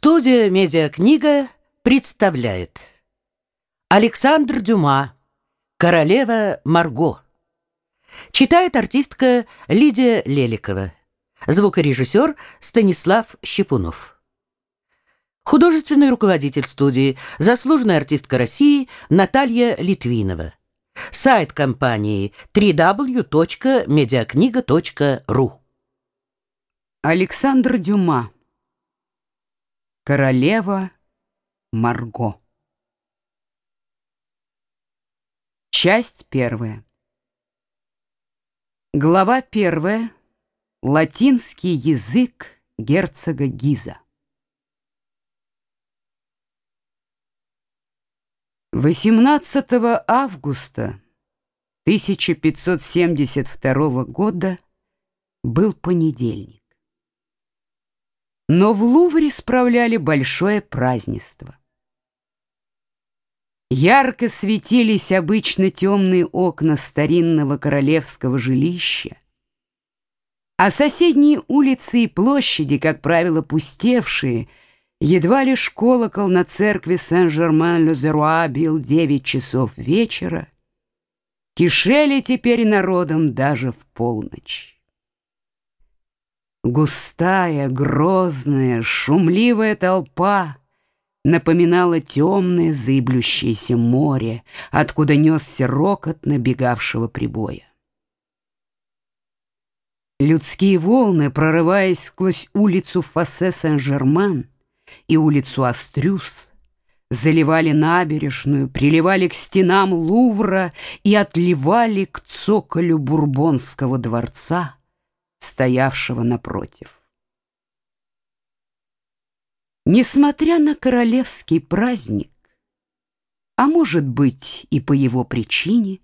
Студия «Медиакнига» представляет. Александр Дюма «Королева Марго» Читает артистка Лидия Леликова. Звукорежиссер Станислав Щепунов. Художественный руководитель студии Заслуженная артистка России Наталья Литвинова. Сайт компании www.mediakniga.ru Александр Дюма Королева Марго. Часть первая. Глава первая. Латинский язык герцога Гиза. 18 августа 1572 года был понедельник. Но в Лувре справляли большое празднество. Ярко светились обычно темные окна старинного королевского жилища, а соседние улицы и площади, как правило, пустевшие, едва лишь колокол на церкви Сен-Жермен-Лузеруа бил девять часов вечера, кишели теперь народом даже в полночь. Густая, грозная, шумливая толпа напоминала темное зыблющееся море, откуда несся рокот набегавшего прибоя. Людские волны, прорываясь сквозь улицу Фассе Сен-Жерман и улицу Астрюс, заливали набережную, приливали к стенам Лувра и отливали к цоколю Бурбонского дворца — стоявшего напротив. Несмотря на королевский праздник, а может быть и по его причине,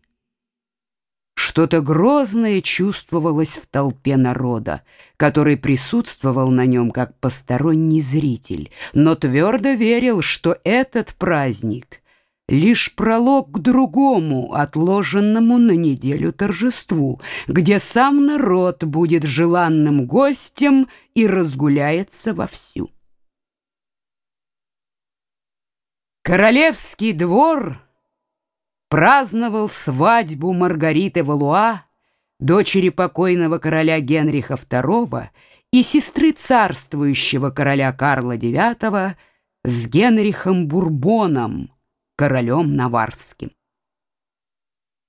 что-то грозное чувствовалось в толпе народа, который присутствовал на нем как посторонний зритель, но твердо верил, что этот праздник лишь пролог к другому, отложенному на неделю торжеству, где сам народ будет желанным гостем и разгуляется вовсю. Королевский двор праздновал свадьбу Маргариты Валуа, дочери покойного короля Генриха II и сестры царствующего короля Карла IX с Генрихом Бурбоном, королем Наварским.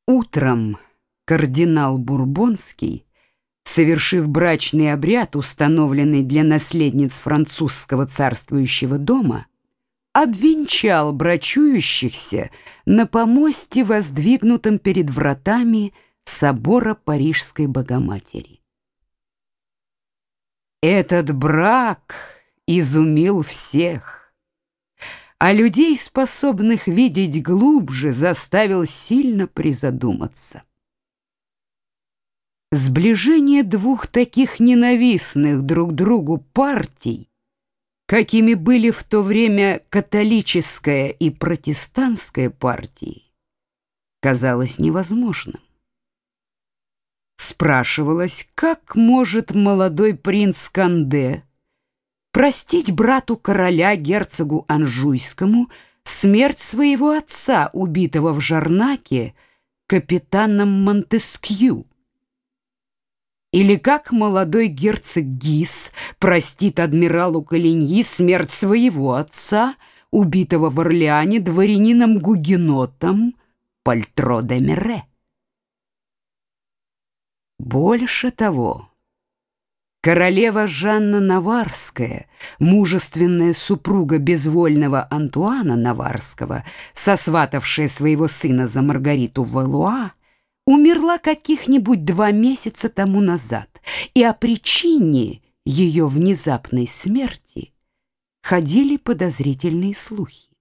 Утром кардинал Бурбонский, совершив брачный обряд, установленный для наследниц французского царствующего дома, обвенчал брачующихся на помосте, воздвигнутом перед вратами собора Парижской Богоматери. Этот брак изумил всех а людей, способных видеть глубже, заставил сильно призадуматься. Сближение двух таких ненавистных друг другу партий, какими были в то время католическая и протестантская партии, казалось невозможным. Спрашивалось, как может молодой принц Канде простить брату короля, герцогу Анжуйскому, смерть своего отца, убитого в Жарнаке капитаном Монтескью. Или как молодой герцог Гис простит адмиралу Калиньи смерть своего отца, убитого в Орлеане дворянином-гугенотом Пальтро де Мере. Больше того, Королева Жанна Наварская, мужественная супруга безвольного Антуана Наварского, сосватавшая своего сына за Маргариту Валуа, умерла каких-нибудь два месяца тому назад, и о причине ее внезапной смерти ходили подозрительные слухи.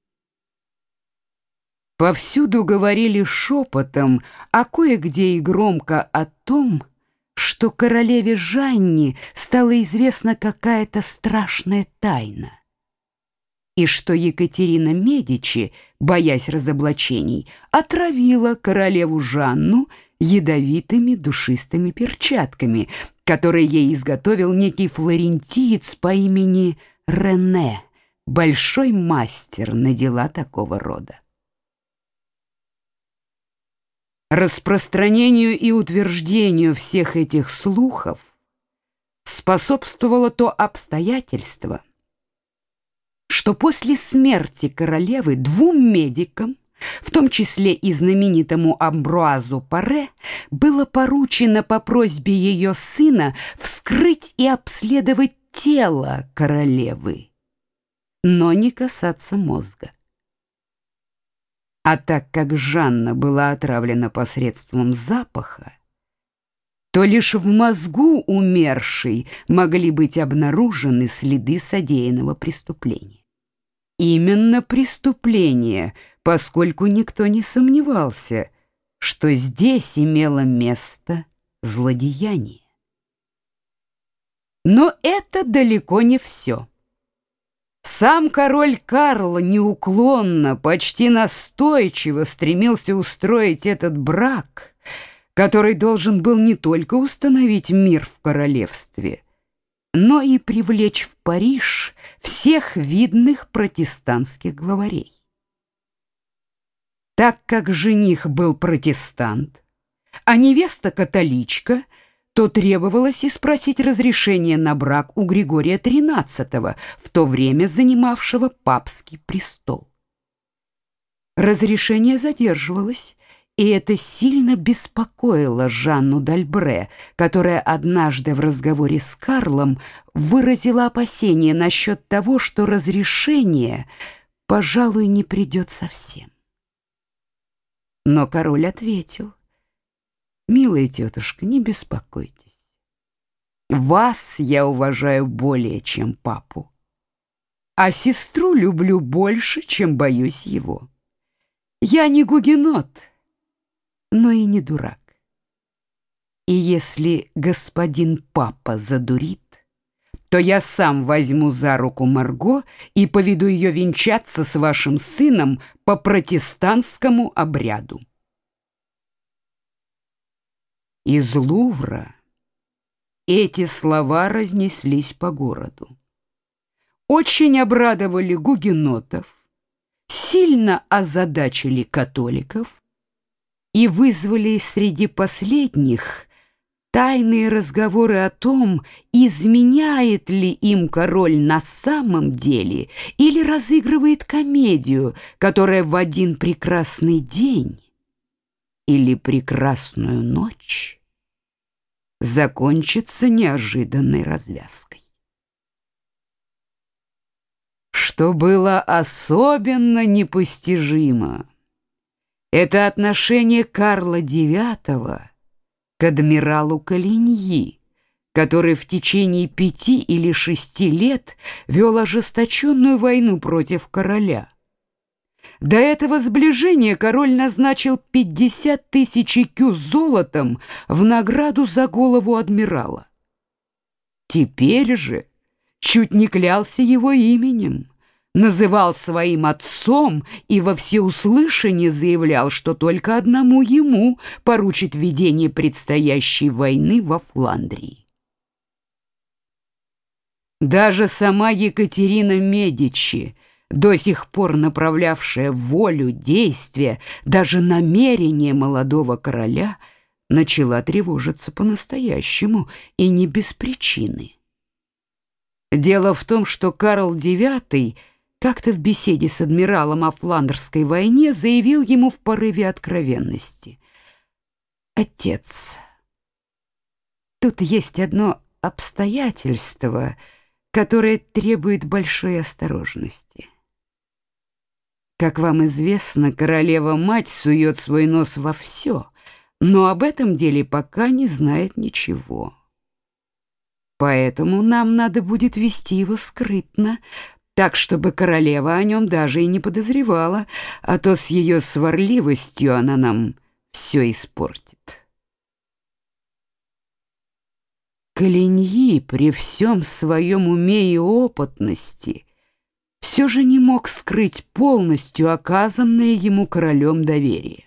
Повсюду говорили шепотом, а кое-где и громко о том, что королеве Жанне стала известна какая-то страшная тайна, и что Екатерина Медичи, боясь разоблачений, отравила королеву Жанну ядовитыми душистыми перчатками, которые ей изготовил некий флорентиец по имени Рене, большой мастер на дела такого рода. Распространению и утверждению всех этих слухов способствовало то обстоятельство, что после смерти королевы двум медикам, в том числе и знаменитому Амбруазу Паре, было поручено по просьбе ее сына вскрыть и обследовать тело королевы, но не касаться мозга. А так как Жанна была отравлена посредством запаха, то лишь в мозгу умершей могли быть обнаружены следы содеянного преступления. Именно преступление, поскольку никто не сомневался, что здесь имело место злодеяние. Но это далеко не все. Сам король Карл неуклонно, почти настойчиво стремился устроить этот брак, который должен был не только установить мир в королевстве, но и привлечь в Париж всех видных протестантских главарей. Так как жених был протестант, а невеста католичка – то требовалось и спросить разрешение на брак у Григория XIII, в то время занимавшего папский престол. Разрешение задерживалось, и это сильно беспокоило Жанну Дальбре, которая однажды в разговоре с Карлом выразила опасение насчет того, что разрешение, пожалуй, не придет совсем. Но король ответил — Милая тетушка, не беспокойтесь. Вас я уважаю более, чем папу. А сестру люблю больше, чем боюсь его. Я не гугенот, но и не дурак. И если господин папа задурит, то я сам возьму за руку Марго и поведу ее венчаться с вашим сыном по протестантскому обряду. Из Лувра эти слова разнеслись по городу. Очень обрадовали гугенотов, сильно озадачили католиков и вызвали среди последних тайные разговоры о том, изменяет ли им король на самом деле или разыгрывает комедию, которая в один прекрасный день или прекрасную ночь закончится неожиданной развязкой. Что было особенно непостижимо, это отношение Карла IX к адмиралу Калиньи, который в течение пяти или шести лет вел ожесточенную войну против короля – до этого сближения король назначил 50 тысяч кю золотом в награду за голову адмирала. Теперь же чуть не клялся его именем, называл своим отцом и во всеуслышание заявлял, что только одному ему поручит ведение предстоящей войны во Фландрии. Даже сама Екатерина Медичи до сих пор направлявшая волю, действия, даже намерения молодого короля, начала тревожиться по-настоящему и не без причины. Дело в том, что Карл IX как-то в беседе с адмиралом о Фландерской войне заявил ему в порыве откровенности. «Отец, тут есть одно обстоятельство, которое требует большой осторожности». Как вам известно, королева-мать сует свой нос во все, но об этом деле пока не знает ничего. Поэтому нам надо будет вести его скрытно, так, чтобы королева о нем даже и не подозревала, а то с ее сварливостью она нам все испортит. Калиньи при всем своем уме и опытности — все же не мог скрыть полностью оказанное ему королем доверие.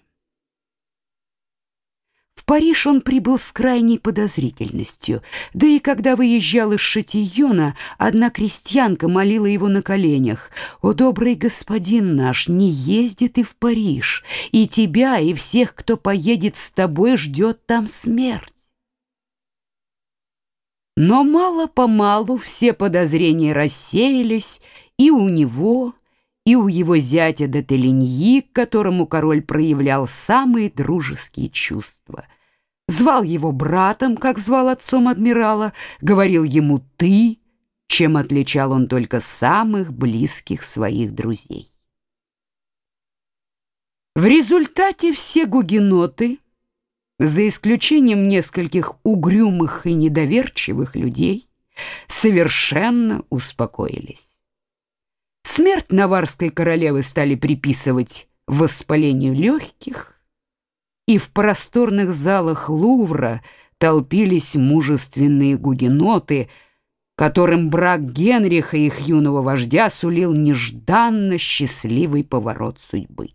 В Париж он прибыл с крайней подозрительностью, да и когда выезжал из Шатийона, одна крестьянка молила его на коленях, «О, добрый господин наш, не ездит и в Париж, и тебя, и всех, кто поедет с тобой, ждет там смерть». Но мало-помалу все подозрения рассеялись и у него, и у его зятя де Телиньи, к которому король проявлял самые дружеские чувства — звал его братом, как звал отцом адмирала, говорил ему «ты», чем отличал он только самых близких своих друзей. В результате все гугеноты, за исключением нескольких угрюмых и недоверчивых людей, совершенно успокоились. Смерть наварской королевы стали приписывать воспалению легких, и в просторных залах Лувра толпились мужественные гугеноты, которым брак Генриха, их юного вождя, сулил нежданно счастливый поворот судьбы.